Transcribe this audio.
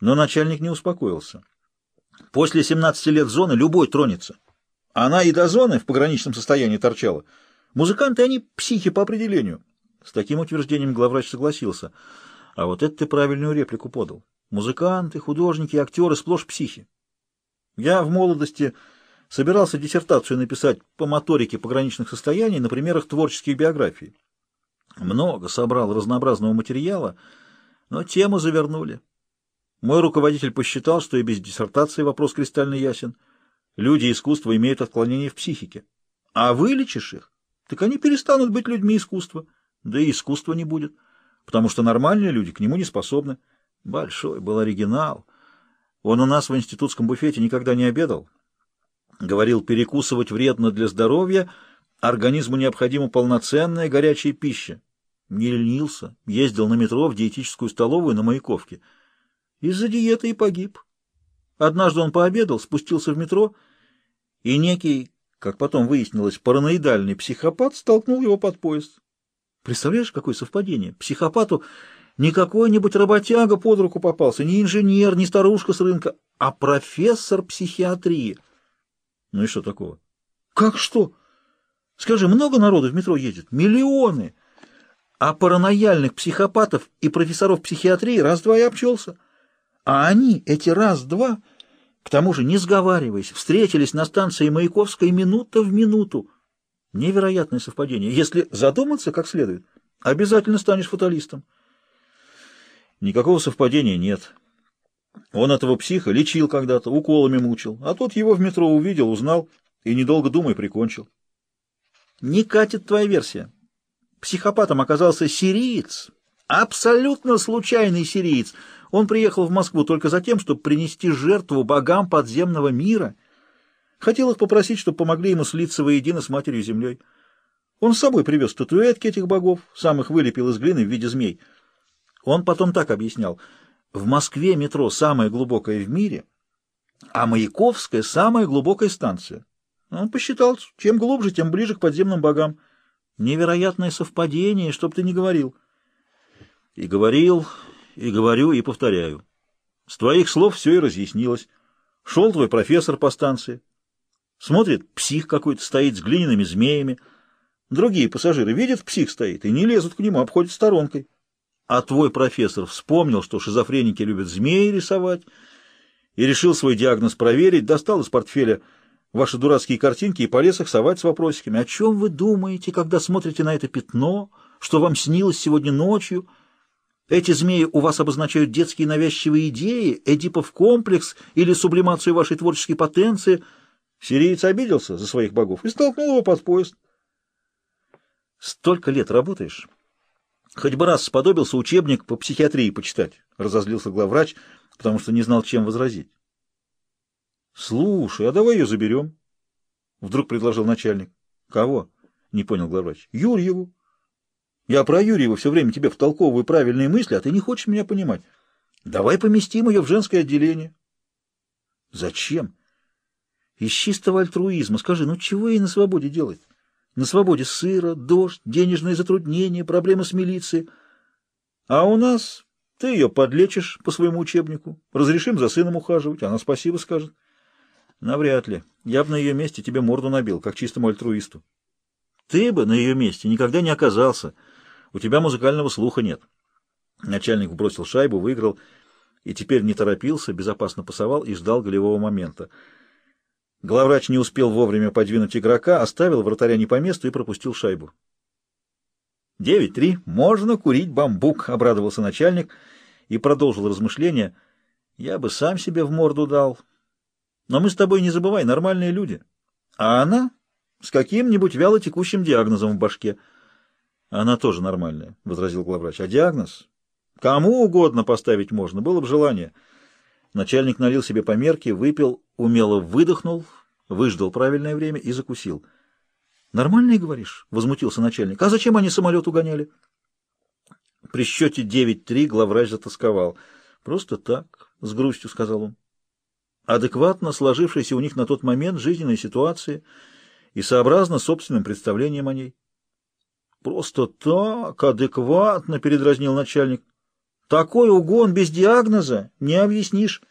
Но начальник не успокоился. После 17 лет зоны любой тронется. Она и до зоны в пограничном состоянии торчала. Музыканты, они психи по определению. С таким утверждением главврач согласился. А вот это ты правильную реплику подал. Музыканты, художники, актеры сплошь психи. Я в молодости собирался диссертацию написать по моторике пограничных состояний на примерах творческих биографий. Много собрал разнообразного материала, но тему завернули. Мой руководитель посчитал, что и без диссертации вопрос кристально ясен. Люди искусства имеют отклонения в психике. А вылечишь их, так они перестанут быть людьми искусства. Да и искусства не будет, потому что нормальные люди к нему не способны. Большой был оригинал. Он у нас в институтском буфете никогда не обедал. Говорил, перекусывать вредно для здоровья, организму необходима полноценная горячая пища. Не ленился, ездил на метро в диетическую столовую на Маяковке. Из-за диеты и погиб. Однажды он пообедал, спустился в метро, и некий, как потом выяснилось, параноидальный психопат столкнул его под поезд. Представляешь, какое совпадение? Психопату не какой-нибудь работяга под руку попался, не инженер, не старушка с рынка, а профессор психиатрии. Ну и что такого? Как что? Скажи, много народу в метро едет? Миллионы! А паранояльных психопатов и профессоров психиатрии раз-два и обчелся. А они, эти раз-два, к тому же, не сговариваясь, встретились на станции Маяковской минута в минуту. Невероятное совпадение. Если задуматься как следует, обязательно станешь фаталистом. Никакого совпадения нет. Он этого психа лечил когда-то, уколами мучил, а тот его в метро увидел, узнал и, недолго думая, прикончил. Не катит твоя версия. Психопатом оказался сириец, абсолютно случайный сириец. Он приехал в Москву только за тем, чтобы принести жертву богам подземного мира. Хотел их попросить, чтобы помогли ему слиться воедино с Матерью Землей. Он с собой привез статуэтки этих богов, сам их вылепил из глины в виде змей. Он потом так объяснял. В Москве метро самое глубокое в мире, а Маяковская — самая глубокая станция. Он посчитал, чем глубже, тем ближе к подземным богам. Невероятное совпадение, чтоб ты не говорил. И говорил, и говорю, и повторяю. С твоих слов все и разъяснилось. Шел твой профессор по станции. Смотрит, псих какой-то стоит с глиняными змеями. Другие пассажиры видят, псих стоит, и не лезут к нему, обходят сторонкой. А твой профессор вспомнил, что шизофреники любят змеи рисовать, и решил свой диагноз проверить, достал из портфеля ваши дурацкие картинки и полез их совать с вопросиками. О чем вы думаете, когда смотрите на это пятно? Что вам снилось сегодня ночью? Эти змеи у вас обозначают детские навязчивые идеи, Эдипов комплекс или сублимацию вашей творческой потенции. Сириец обиделся за своих богов и столкнул его под поезд. Столько лет работаешь. Хоть бы раз сподобился учебник по психиатрии почитать, разозлился главврач, потому что не знал, чем возразить. «Слушай, а давай ее заберем?» Вдруг предложил начальник. «Кого?» — не понял главврач. «Юрьеву». «Я про Юрьева все время тебе втолковываю правильные мысли, а ты не хочешь меня понимать. Давай поместим ее в женское отделение». «Зачем?» «Из чистого альтруизма. Скажи, ну чего ей на свободе делать? На свободе сыра, дождь, денежные затруднения, проблемы с милицией. А у нас ты ее подлечишь по своему учебнику, разрешим за сыном ухаживать, она спасибо скажет». Навряд ли. Я бы на ее месте тебе морду набил, как чистому альтруисту. Ты бы на ее месте никогда не оказался. У тебя музыкального слуха нет. Начальник бросил шайбу, выиграл и теперь не торопился, безопасно пасовал и ждал голевого момента. Главврач не успел вовремя подвинуть игрока, оставил вратаря не по месту и пропустил шайбу. «Девять три. Можно курить бамбук», — обрадовался начальник и продолжил размышления. «Я бы сам себе в морду дал». Но мы с тобой, не забывай, нормальные люди. А она с каким-нибудь вяло текущим диагнозом в башке. Она тоже нормальная, — возразил главврач. А диагноз? Кому угодно поставить можно, было бы желание. Начальник налил себе по мерке, выпил, умело выдохнул, выждал правильное время и закусил. «Нормальные, говоришь?» — возмутился начальник. «А зачем они самолет угоняли?» При счете 9-3 главврач затасковал. «Просто так», — с грустью сказал он адекватно сложившейся у них на тот момент жизненной ситуации и сообразно собственным представлением о ней. «Просто так, адекватно!» — передразнил начальник. Такой угон без диагноза не объяснишь.